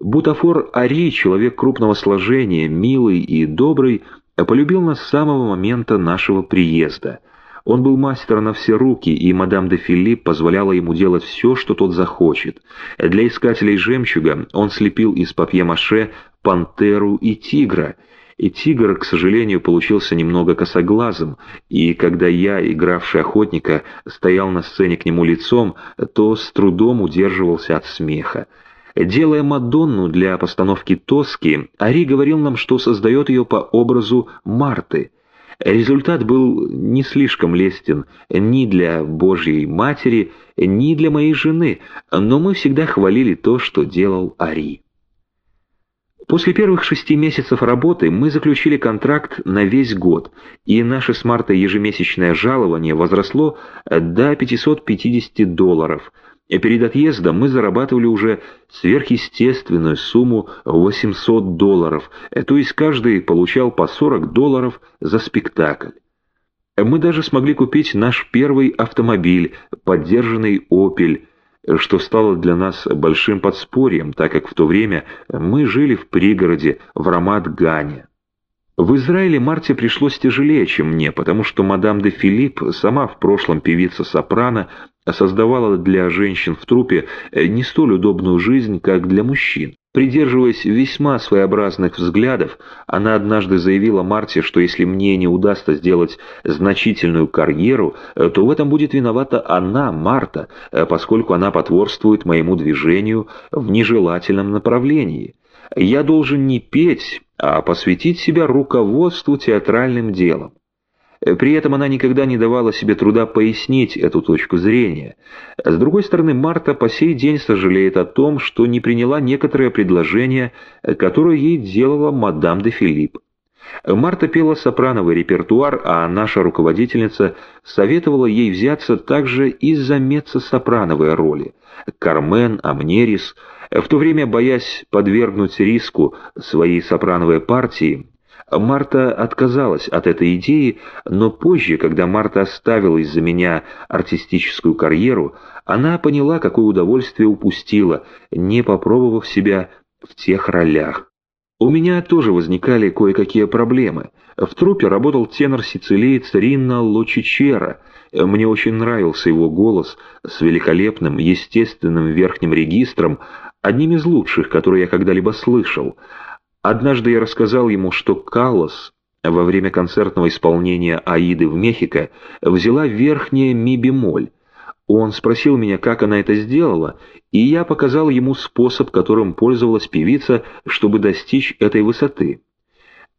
Бутафор Ари, человек крупного сложения, милый и добрый, полюбил нас с самого момента нашего приезда. Он был мастер на все руки, и мадам де Филипп позволяла ему делать все, что тот захочет. Для искателей жемчуга он слепил из папье-маше пантеру и тигра — и тигр, к сожалению, получился немного косоглазым, и когда я, игравший охотника, стоял на сцене к нему лицом, то с трудом удерживался от смеха. Делая Мадонну для постановки Тоски, Ари говорил нам, что создает ее по образу Марты. Результат был не слишком лестен ни для Божьей Матери, ни для моей жены, но мы всегда хвалили то, что делал Ари. После первых шести месяцев работы мы заключили контракт на весь год, и наше с марта ежемесячное жалование возросло до 550 долларов. Перед отъездом мы зарабатывали уже сверхъестественную сумму 800 долларов, то есть каждый получал по 40 долларов за спектакль. Мы даже смогли купить наш первый автомобиль, поддержанный «Опель», что стало для нас большим подспорьем, так как в то время мы жили в пригороде в Рамат-Гане. В Израиле Марте пришлось тяжелее, чем мне, потому что мадам де Филипп, сама в прошлом певица сопрано, создавала для женщин в трупе не столь удобную жизнь, как для мужчин. Придерживаясь весьма своеобразных взглядов, она однажды заявила Марте, что если мне не удастся сделать значительную карьеру, то в этом будет виновата она, Марта, поскольку она потворствует моему движению в нежелательном направлении. Я должен не петь, а посвятить себя руководству театральным делом. При этом она никогда не давала себе труда пояснить эту точку зрения. С другой стороны, Марта по сей день сожалеет о том, что не приняла некоторые предложения, которые ей делала мадам де Филипп. Марта пела сопрановый репертуар, а наша руководительница советовала ей взяться также и за меццо-сопрановые роли – Кармен, Амнерис – в то время, боясь подвергнуть риску своей сопрановой партии, Марта отказалась от этой идеи, но позже, когда Марта оставила из-за меня артистическую карьеру, она поняла, какое удовольствие упустила, не попробовав себя в тех ролях. У меня тоже возникали кое-какие проблемы. В труппе работал тенор-сицилиец Ринна Лочичера. Мне очень нравился его голос с великолепным, естественным верхним регистром, одним из лучших, которые я когда-либо слышал. Однажды я рассказал ему, что Каллас во время концертного исполнения «Аиды» в Мехико взяла верхнее ми-бемоль. Он спросил меня, как она это сделала, и я показал ему способ, которым пользовалась певица, чтобы достичь этой высоты.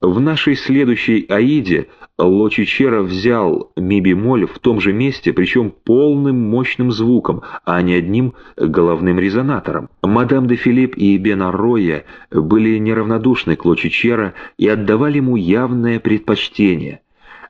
В нашей следующей «Аиде» Лочичера взял ми-бемоль в том же месте, причем полным мощным звуком, а не одним головным резонатором. Мадам де Филипп и Бенарроя были неравнодушны к Лочичера и отдавали ему явное предпочтение.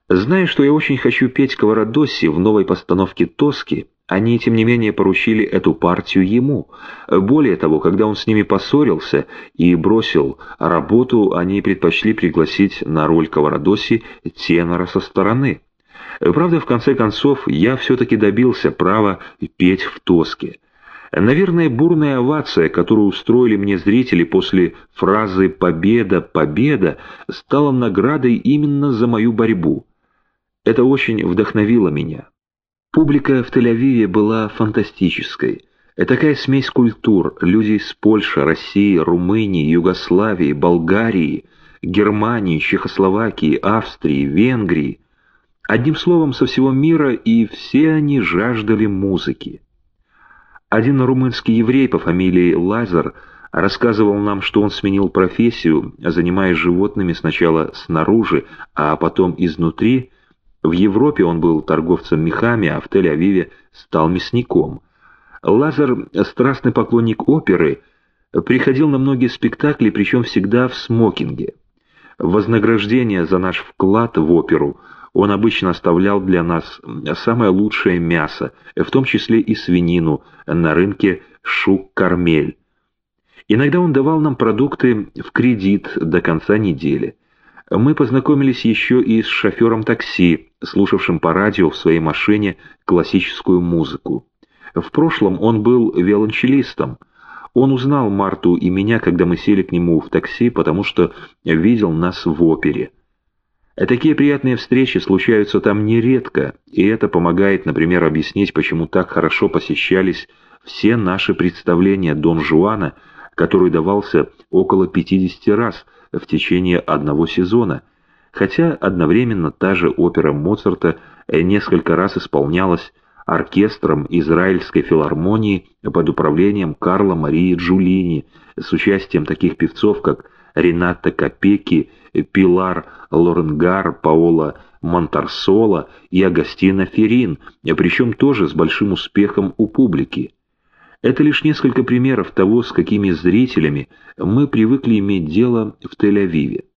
Зная, что я очень хочу петь Каварадоси в новой постановке «Тоски», они, тем не менее, поручили эту партию ему. Более того, когда он с ними поссорился и бросил работу, они предпочли пригласить на роль Каварадоси тенора со стороны. Правда, в конце концов, я все-таки добился права петь в Тоске. Наверное, бурная овация, которую устроили мне зрители после фразы «Победа, победа», стала наградой именно за мою борьбу. Это очень вдохновило меня. Публика в Тель-Авиве была фантастической. Такая смесь культур, люди из Польши, России, Румынии, Югославии, Болгарии, Германии, Чехословакии, Австрии, Венгрии. Одним словом, со всего мира, и все они жаждали музыки. Один румынский еврей по фамилии Лазар рассказывал нам, что он сменил профессию, занимаясь животными сначала снаружи, а потом изнутри – в Европе он был торговцем мехами, а в Тель-Авиве стал мясником. Лазар, страстный поклонник оперы, приходил на многие спектакли, причем всегда в смокинге. Вознаграждение за наш вклад в оперу он обычно оставлял для нас самое лучшее мясо, в том числе и свинину, на рынке Шук-Кармель. Иногда он давал нам продукты в кредит до конца недели. Мы познакомились еще и с шофером такси, слушавшим по радио в своей машине классическую музыку. В прошлом он был виолончелистом. Он узнал Марту и меня, когда мы сели к нему в такси, потому что видел нас в опере. Такие приятные встречи случаются там нередко, и это помогает, например, объяснить, почему так хорошо посещались все наши представления Дон Жуана, который давался около 50 раз в течение одного сезона, хотя одновременно та же опера Моцарта несколько раз исполнялась оркестром Израильской филармонии под управлением Карла Марии Джулини с участием таких певцов, как Рената Капеки, Пилар Лоренгар, Паола Монтарсола и Агастина Ферин, причем тоже с большим успехом у публики. Это лишь несколько примеров того, с какими зрителями мы привыкли иметь дело в Тель-Авиве.